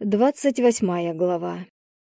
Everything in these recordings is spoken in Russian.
Двадцать восьмая глава.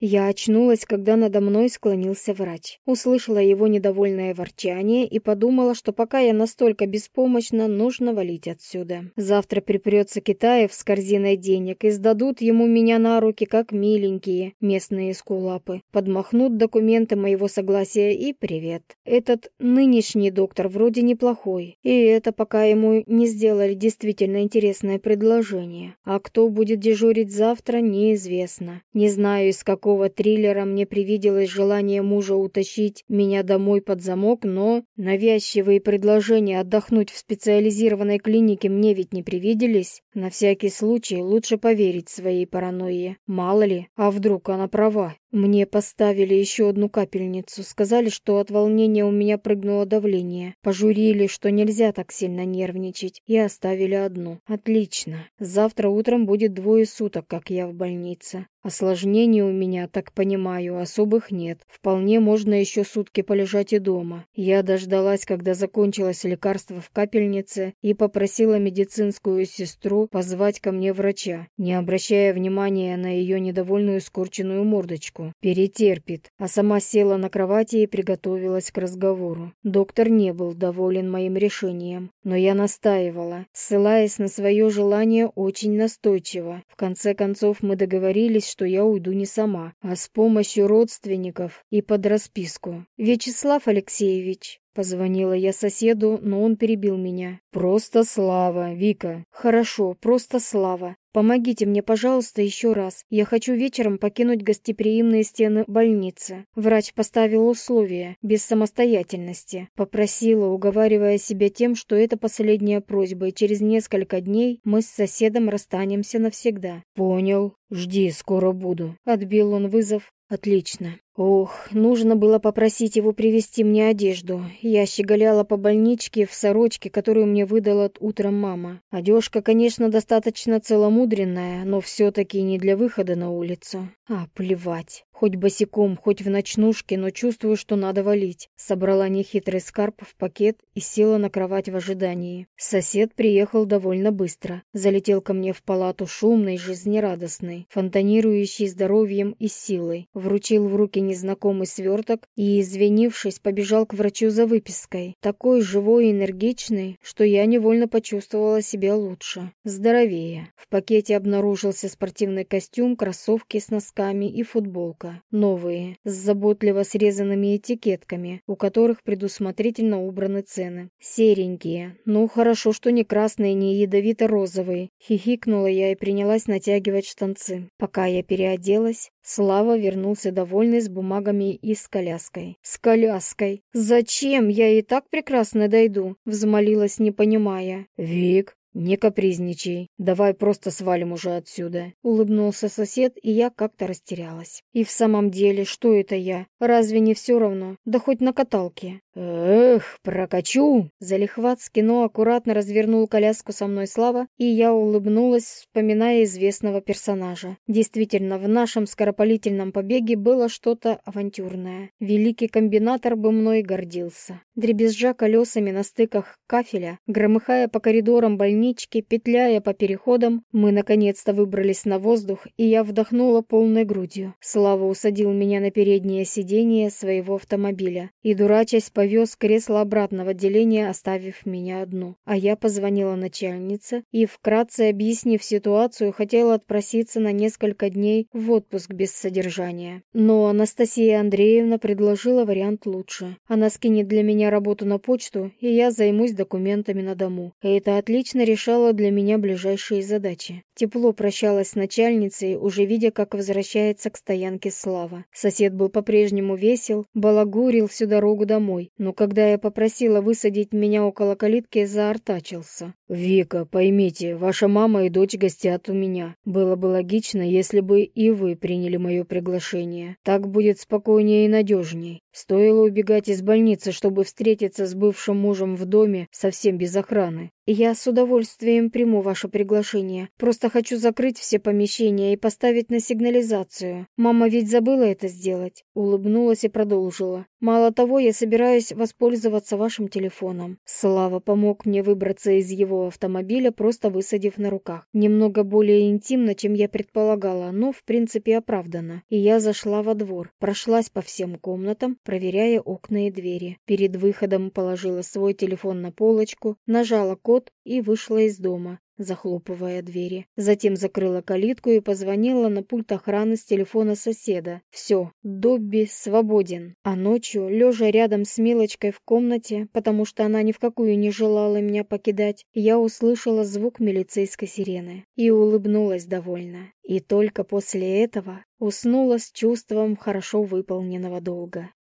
Я очнулась, когда надо мной склонился врач. Услышала его недовольное ворчание и подумала, что пока я настолько беспомощна, нужно валить отсюда. Завтра припрется Китаев с корзиной денег и сдадут ему меня на руки, как миленькие местные скулапы. Подмахнут документы моего согласия и привет. Этот нынешний доктор вроде неплохой, и это пока ему не сделали действительно интересное предложение. А кто будет дежурить завтра, неизвестно. Не знаю, из какого какого триллера мне привиделось желание мужа утащить меня домой под замок, но навязчивые предложения отдохнуть в специализированной клинике мне ведь не привиделись. На всякий случай лучше поверить своей паранойе. Мало ли, а вдруг она права. Мне поставили еще одну капельницу, сказали, что от волнения у меня прыгнуло давление. Пожурили, что нельзя так сильно нервничать, и оставили одну. Отлично. Завтра утром будет двое суток, как я в больнице. Осложнений у меня, так понимаю, особых нет. Вполне можно еще сутки полежать и дома. Я дождалась, когда закончилось лекарство в капельнице, и попросила медицинскую сестру позвать ко мне врача, не обращая внимания на ее недовольную скорченную мордочку. Перетерпит, а сама села на кровати и приготовилась к разговору. Доктор не был доволен моим решением, но я настаивала, ссылаясь на свое желание очень настойчиво. В конце концов мы договорились, что я уйду не сама, а с помощью родственников и под расписку. «Вячеслав Алексеевич, Позвонила я соседу, но он перебил меня. «Просто Слава, Вика». «Хорошо, просто Слава. Помогите мне, пожалуйста, еще раз. Я хочу вечером покинуть гостеприимные стены больницы. Врач поставил условия, без самостоятельности. Попросила, уговаривая себя тем, что это последняя просьба, и через несколько дней мы с соседом расстанемся навсегда. Понял. Жди, скоро буду. Отбил он вызов. Отлично. Ох, нужно было попросить его привезти мне одежду. Я щеголяла по больничке в сорочке, которую мне выдала утром мама. Одежка, конечно, достаточно целомудренная, но все-таки не для выхода на улицу. А, плевать. Хоть босиком, хоть в ночнушке, но чувствую, что надо валить. Собрала нехитрый скарб в пакет и села на кровать в ожидании. Сосед приехал довольно быстро. Залетел ко мне в палату шумный, жизнерадостный, фонтанирующий здоровьем и силой. Вручил в руки незнакомый сверток и, извинившись, побежал к врачу за выпиской. Такой живой и энергичный, что я невольно почувствовала себя лучше. Здоровее. В пакете обнаружился спортивный костюм, кроссовки с носками и футболка. Новые, с заботливо срезанными этикетками, у которых предусмотрительно убраны цены. Серенькие. Ну, хорошо, что не красные, не ядовито-розовые. Хихикнула я и принялась натягивать штанцы. Пока я переоделась, Слава вернулся довольный с бумагами и с коляской. «С коляской! Зачем? Я и так прекрасно дойду!» Взмолилась, не понимая. «Вик, «Не капризничай, давай просто свалим уже отсюда», — улыбнулся сосед, и я как-то растерялась. «И в самом деле, что это я? Разве не все равно? Да хоть на каталке». «Эх, прокачу!» Залихватски, но аккуратно развернул коляску со мной Слава, и я улыбнулась, вспоминая известного персонажа. Действительно, в нашем скоропалительном побеге было что-то авантюрное. Великий комбинатор бы мной гордился. Дребезжа колесами на стыках кафеля, громыхая по коридорам больнички, петляя по переходам, мы наконец-то выбрались на воздух, и я вдохнула полной грудью. Слава усадил меня на переднее сиденье своего автомобиля и, дурачась, по повез кресло обратно в отделение, оставив меня одну. А я позвонила начальнице и, вкратце объяснив ситуацию, хотела отпроситься на несколько дней в отпуск без содержания. Но Анастасия Андреевна предложила вариант лучше. Она скинет для меня работу на почту, и я займусь документами на дому. Это отлично решало для меня ближайшие задачи. Тепло прощалась с начальницей, уже видя, как возвращается к стоянке Слава. Сосед был по-прежнему весел, балагурил всю дорогу домой, но когда я попросила высадить меня около калитки, заортачился. «Вика, поймите, ваша мама и дочь гостят у меня. Было бы логично, если бы и вы приняли мое приглашение. Так будет спокойнее и надежней. Стоило убегать из больницы, чтобы встретиться с бывшим мужем в доме, совсем без охраны. «Я с удовольствием приму ваше приглашение. Просто хочу закрыть все помещения и поставить на сигнализацию. Мама ведь забыла это сделать». Улыбнулась и продолжила. Мало того, я собираюсь воспользоваться вашим телефоном. Слава помог мне выбраться из его автомобиля, просто высадив на руках. Немного более интимно, чем я предполагала, но в принципе оправданно. И я зашла во двор, прошлась по всем комнатам, проверяя окна и двери. Перед выходом положила свой телефон на полочку, нажала код и вышла из дома захлопывая двери. Затем закрыла калитку и позвонила на пульт охраны с телефона соседа. Все, Добби свободен. А ночью, лежа рядом с Милочкой в комнате, потому что она ни в какую не желала меня покидать, я услышала звук милицейской сирены и улыбнулась довольно. И только после этого уснула с чувством хорошо выполненного долга.